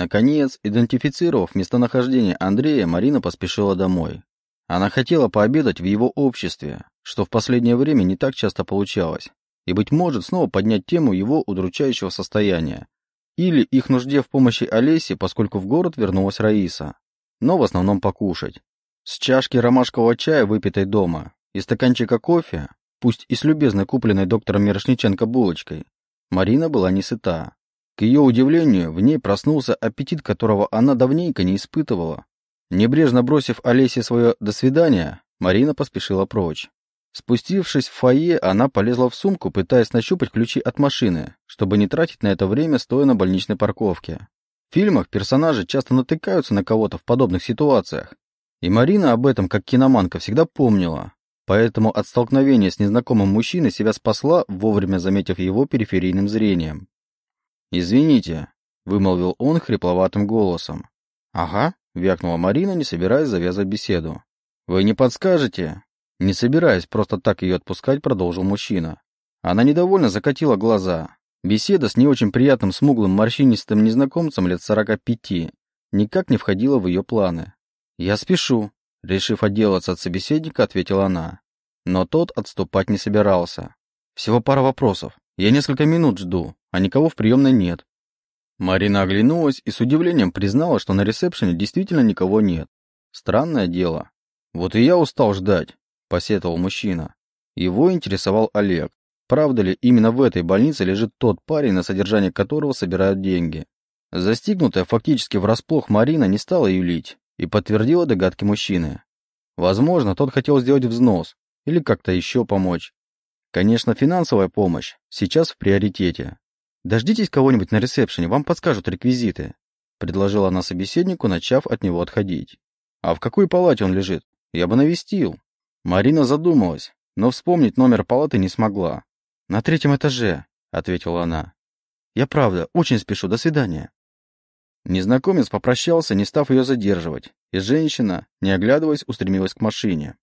Наконец, идентифицировав местонахождение Андрея, Марина поспешила домой. Она хотела пообедать в его обществе, что в последнее время не так часто получалось, и, быть может, снова поднять тему его удручающего состояния, или их нужде в помощи Олесе, поскольку в город вернулась Раиса, но в основном покушать. С чашки ромашкового чая, выпитой дома, и стаканчика кофе, пусть и с любезной купленной доктором Мирошниченко булочкой, Марина была не сыта. К ее удивлению, в ней проснулся аппетит, которого она давненько не испытывала. Небрежно бросив Олесе свое «до свидания», Марина поспешила прочь. Спустившись в фойе, она полезла в сумку, пытаясь нащупать ключи от машины, чтобы не тратить на это время, стоя на больничной парковке. В фильмах персонажи часто натыкаются на кого-то в подобных ситуациях. И Марина об этом, как киноманка, всегда помнила. Поэтому от столкновения с незнакомым мужчиной себя спасла, вовремя заметив его периферийным зрением. «Извините», — вымолвил он хрипловатым голосом. «Ага», — вякнула Марина, не собираясь завязать беседу. «Вы не подскажете?» Не собираясь просто так ее отпускать, продолжил мужчина. Она недовольно закатила глаза. Беседа с не очень приятным смуглым морщинистым незнакомцем лет сорока пяти никак не входила в ее планы. «Я спешу», — решив отделаться от собеседника, ответила она. Но тот отступать не собирался. «Всего пара вопросов. Я несколько минут жду, а никого в приемной нет. Марина оглянулась и с удивлением признала, что на ресепшене действительно никого нет. Странное дело. Вот и я устал ждать, посетовал мужчина. Его интересовал Олег. Правда ли именно в этой больнице лежит тот парень, на содержание которого собирают деньги? Застигнутая фактически врасплох Марина не стала юлить и подтвердила догадки мужчины. Возможно, тот хотел сделать взнос или как-то еще помочь. Конечно, финансовая помощь сейчас в приоритете, «Дождитесь кого-нибудь на ресепшене, вам подскажут реквизиты», предложила она собеседнику, начав от него отходить. «А в какой палате он лежит? Я бы навестил». Марина задумалась, но вспомнить номер палаты не смогла. «На третьем этаже», — ответила она. «Я правда, очень спешу, до свидания». Незнакомец попрощался, не став ее задерживать, и женщина, не оглядываясь, устремилась к машине.